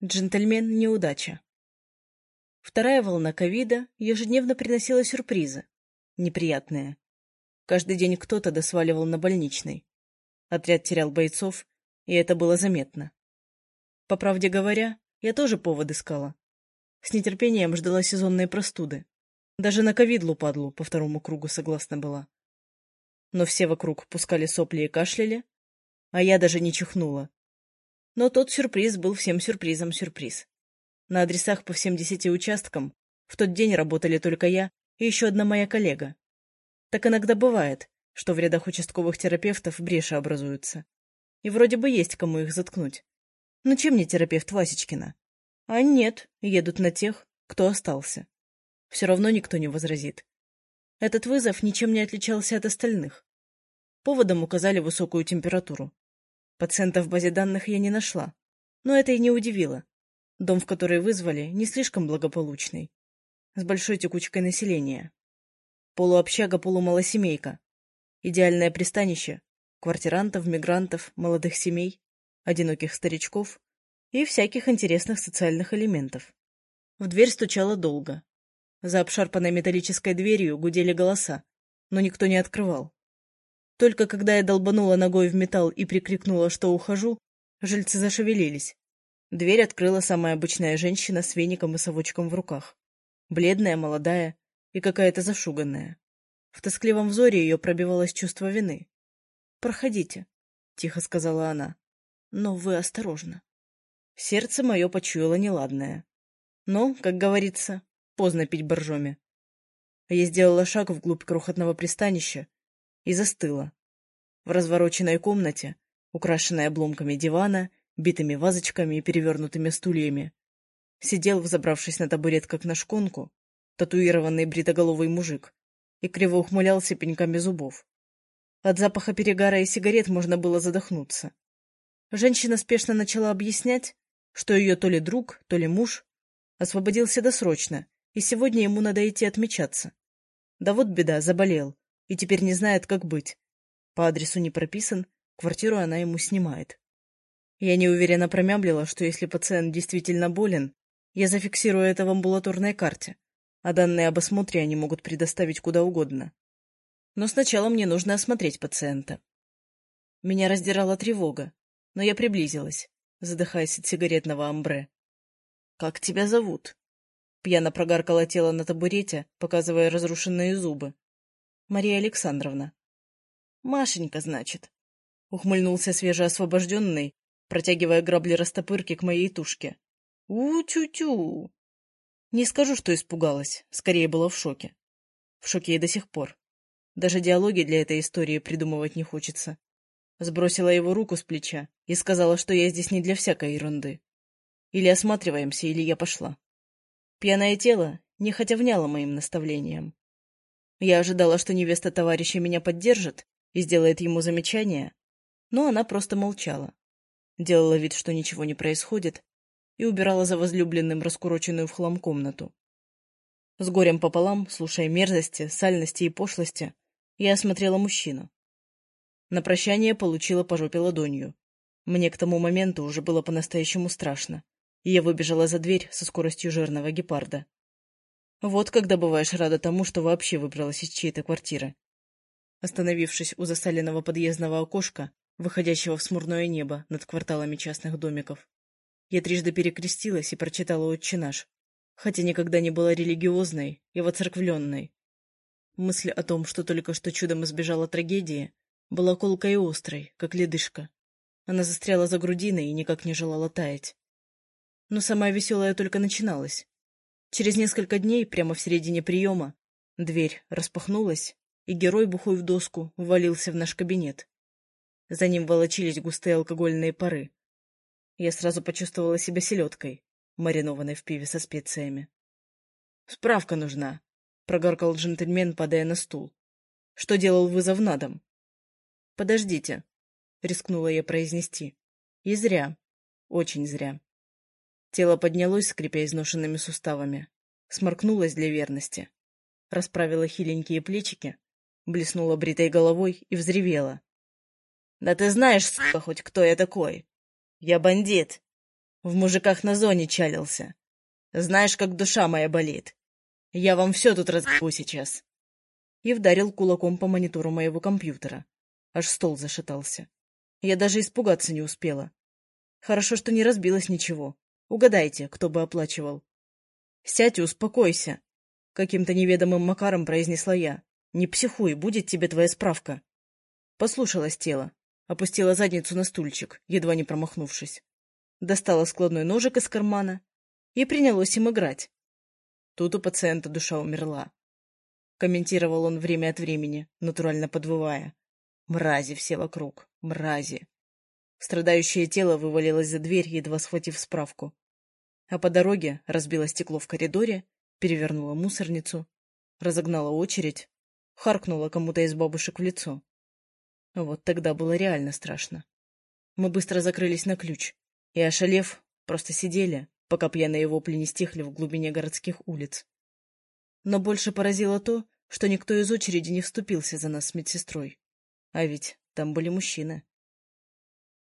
Джентльмен – неудача. Вторая волна ковида ежедневно приносила сюрпризы. Неприятные. Каждый день кто-то досваливал на больничный. Отряд терял бойцов, и это было заметно. По правде говоря, я тоже повод искала. С нетерпением ждала сезонные простуды. Даже на ковидлу падлу по второму кругу согласна была. Но все вокруг пускали сопли и кашляли, а я даже не чихнула. Но тот сюрприз был всем сюрпризом сюрприз. На адресах по всем десяти участкам в тот день работали только я и еще одна моя коллега. Так иногда бывает, что в рядах участковых терапевтов бреши образуются. И вроде бы есть кому их заткнуть. Но чем не терапевт Васечкина? А нет, едут на тех, кто остался. Все равно никто не возразит. Этот вызов ничем не отличался от остальных. Поводом указали высокую температуру. Пациента в базе данных я не нашла, но это и не удивило. Дом, в который вызвали, не слишком благополучный, с большой текучкой населения. Полуобщага-полумалосемейка. Идеальное пристанище квартирантов, мигрантов, молодых семей, одиноких старичков и всяких интересных социальных элементов. В дверь стучало долго. За обшарпанной металлической дверью гудели голоса, но никто не открывал. Только когда я долбанула ногой в металл и прикрикнула, что ухожу, жильцы зашевелились. Дверь открыла самая обычная женщина с веником и совочком в руках. Бледная, молодая и какая-то зашуганная. В тоскливом взоре ее пробивалось чувство вины. «Проходите», — тихо сказала она. «Но вы осторожно». Сердце мое почуяло неладное. Но, как говорится, поздно пить боржоми. Я сделала шаг вглубь крохотного пристанища и застыла. В развороченной комнате, украшенной обломками дивана, битыми вазочками и перевернутыми стульями, сидел, взобравшись на табурет, как на шконку, татуированный бритоголовый мужик и криво ухмылялся пеньками зубов. От запаха перегара и сигарет можно было задохнуться. Женщина спешно начала объяснять, что ее то ли друг, то ли муж освободился досрочно, и сегодня ему надо идти отмечаться. Да вот беда, заболел, и теперь не знает, как быть. По адресу не прописан, квартиру она ему снимает. Я неуверенно промямлила, что если пациент действительно болен, я зафиксирую это в амбулаторной карте, а данные об осмотре они могут предоставить куда угодно. Но сначала мне нужно осмотреть пациента. Меня раздирала тревога, но я приблизилась, задыхаясь от сигаретного амбре. — Как тебя зовут? Пьяно прогаркало тело на табурете, показывая разрушенные зубы. — Мария Александровна. — Машенька, значит. Ухмыльнулся свежеосвобожденный, протягивая грабли растопырки к моей тушке. У-тю-тю! Не скажу, что испугалась, скорее была в шоке. В шоке и до сих пор. Даже диалоги для этой истории придумывать не хочется. Сбросила его руку с плеча и сказала, что я здесь не для всякой ерунды. Или осматриваемся, или я пошла. Пьяное тело нехотя вняло моим наставлением. Я ожидала, что невеста товарища меня поддержит и сделает ему замечание, но она просто молчала. Делала вид, что ничего не происходит, и убирала за возлюбленным раскуроченную в хлам комнату. С горем пополам, слушая мерзости, сальности и пошлости, я осмотрела мужчину. На прощание получила по жопе ладонью. Мне к тому моменту уже было по-настоящему страшно, и я выбежала за дверь со скоростью жирного гепарда. Вот когда бываешь рада тому, что вообще выбралась из чьей-то квартиры. Остановившись у засаленного подъездного окошка, выходящего в смурное небо над кварталами частных домиков, я трижды перекрестилась и прочитала «Отче наш», хотя никогда не была религиозной и воцерквленной. Мысль о том, что только что чудом избежала трагедии, была колкой и острой, как ледышка. Она застряла за грудиной и никак не желала таять. Но самое веселое только начиналось. Через несколько дней, прямо в середине приема, дверь распахнулась, и герой, бухой в доску, ввалился в наш кабинет. За ним волочились густые алкогольные пары. Я сразу почувствовала себя селедкой, маринованной в пиве со специями. «Справка нужна», прогоркал джентльмен, падая на стул. Что делал вызов на дом? Подождите, рискнула я произнести. И зря. Очень зря. Тело поднялось, скрипя изношенными суставами. Сморкнулось для верности. Расправила хиленькие плечики, блеснула бритой головой и взревела. — Да ты знаешь, сука, хоть кто я такой? Я бандит. В мужиках на зоне чалился. Знаешь, как душа моя болит. Я вам все тут разбу сейчас. И вдарил кулаком по монитору моего компьютера. Аж стол зашатался. Я даже испугаться не успела. Хорошо, что не разбилось ничего. Угадайте, кто бы оплачивал. «Сядь и успокойся», — каким-то неведомым макаром произнесла я. «Не психуй, будет тебе твоя справка». Послушалась тело, опустила задницу на стульчик, едва не промахнувшись. Достала складной ножик из кармана и принялось им играть. Тут у пациента душа умерла. Комментировал он время от времени, натурально подвывая. Мрази все вокруг, мрази. Страдающее тело вывалилось за дверь, едва схватив справку. А по дороге разбило стекло в коридоре, перевернула мусорницу, разогнала очередь, харкнула кому-то из бабушек в лицо. Вот тогда было реально страшно. Мы быстро закрылись на ключ, и, ошалев, просто сидели, пока пьяные вопли не стихли в глубине городских улиц. Но больше поразило то, что никто из очереди не вступился за нас с медсестрой. А ведь там были мужчины.